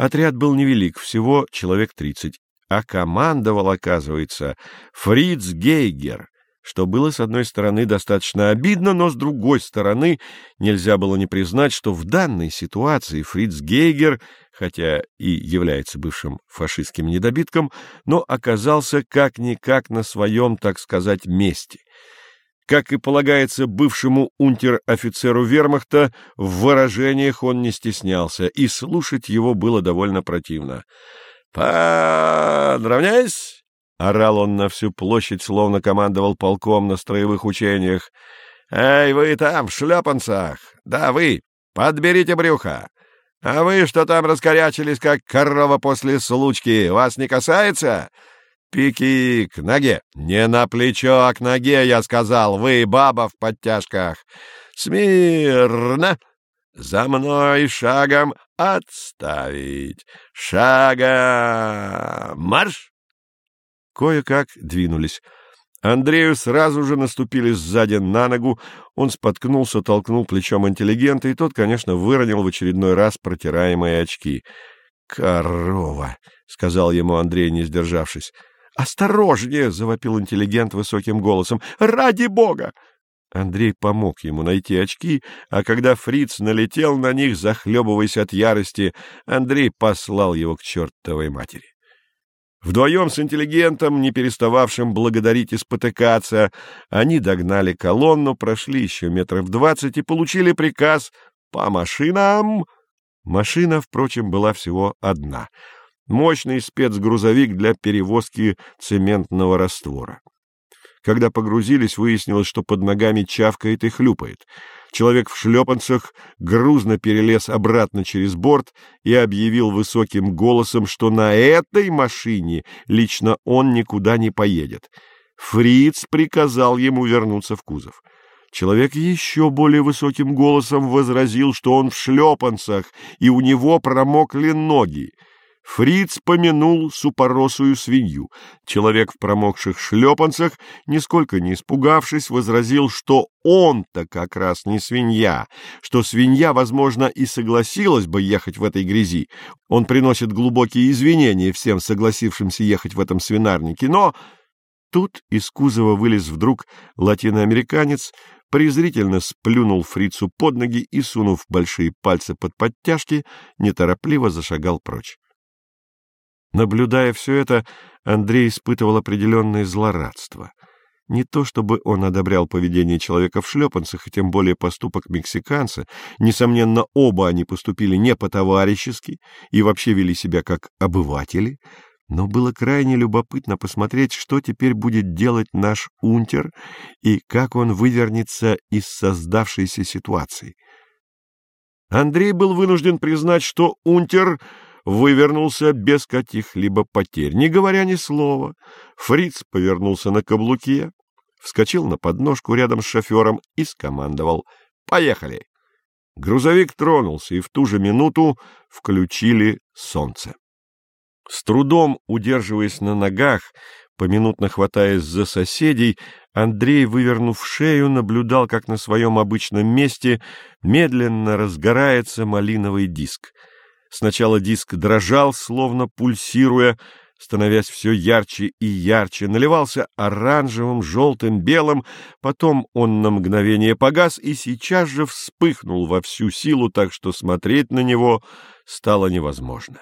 Отряд был невелик, всего человек тридцать, а командовал, оказывается, Фриц Гейгер, что было, с одной стороны, достаточно обидно, но, с другой стороны, нельзя было не признать, что в данной ситуации Фриц Гейгер, хотя и является бывшим фашистским недобитком, но оказался как-никак на своем, так сказать, месте. Как и полагается бывшему унтер-офицеру вермахта, в выражениях он не стеснялся, и слушать его было довольно противно. «Подравняйсь!» Орал он на всю площадь, словно командовал полком на строевых учениях. «Эй, вы там, в шлепанцах! Да, вы! Подберите брюхо! А вы что там раскорячились, как корова после случки? Вас не касается? Пики к ноге! Не на плечо, а к ноге, я сказал! Вы, баба в подтяжках! Смирно! За мной шагом отставить! Шага! Марш!» Кое-как двинулись. Андрею сразу же наступили сзади на ногу, он споткнулся, толкнул плечом интеллигента, и тот, конечно, выронил в очередной раз протираемые очки. «Корова!» — сказал ему Андрей, не сдержавшись. «Осторожнее!» — завопил интеллигент высоким голосом. «Ради бога!» Андрей помог ему найти очки, а когда фриц налетел на них, захлебываясь от ярости, Андрей послал его к чертовой матери. Вдвоем с интеллигентом, не перестававшим благодарить и спотыкаться, они догнали колонну, прошли еще метров двадцать и получили приказ «по машинам». Машина, впрочем, была всего одна — мощный спецгрузовик для перевозки цементного раствора. Когда погрузились, выяснилось, что под ногами чавкает и хлюпает — Человек в шлепанцах грузно перелез обратно через борт и объявил высоким голосом, что на этой машине лично он никуда не поедет. Фриц приказал ему вернуться в кузов. Человек еще более высоким голосом возразил, что он в шлепанцах, и у него промокли ноги. Фриц помянул супоросую свинью. Человек в промокших шлепанцах, нисколько не испугавшись, возразил, что он-то как раз не свинья, что свинья, возможно, и согласилась бы ехать в этой грязи. Он приносит глубокие извинения всем согласившимся ехать в этом свинарнике, но... Тут из кузова вылез вдруг латиноамериканец, презрительно сплюнул фрицу под ноги и, сунув большие пальцы под подтяжки, неторопливо зашагал прочь. Наблюдая все это, Андрей испытывал определенное злорадство. Не то чтобы он одобрял поведение человека в шлепанцах, и тем более поступок мексиканца. Несомненно, оба они поступили не по-товарищески и вообще вели себя как обыватели. Но было крайне любопытно посмотреть, что теперь будет делать наш унтер и как он вывернется из создавшейся ситуации. Андрей был вынужден признать, что унтер вывернулся без каких-либо потерь. Не говоря ни слова, фриц повернулся на каблуке, вскочил на подножку рядом с шофером и скомандовал «Поехали!». Грузовик тронулся, и в ту же минуту включили солнце. С трудом удерживаясь на ногах, поминутно хватаясь за соседей, Андрей, вывернув шею, наблюдал, как на своем обычном месте медленно разгорается малиновый диск — Сначала диск дрожал, словно пульсируя, становясь все ярче и ярче, наливался оранжевым, желтым, белым, потом он на мгновение погас и сейчас же вспыхнул во всю силу, так что смотреть на него стало невозможно.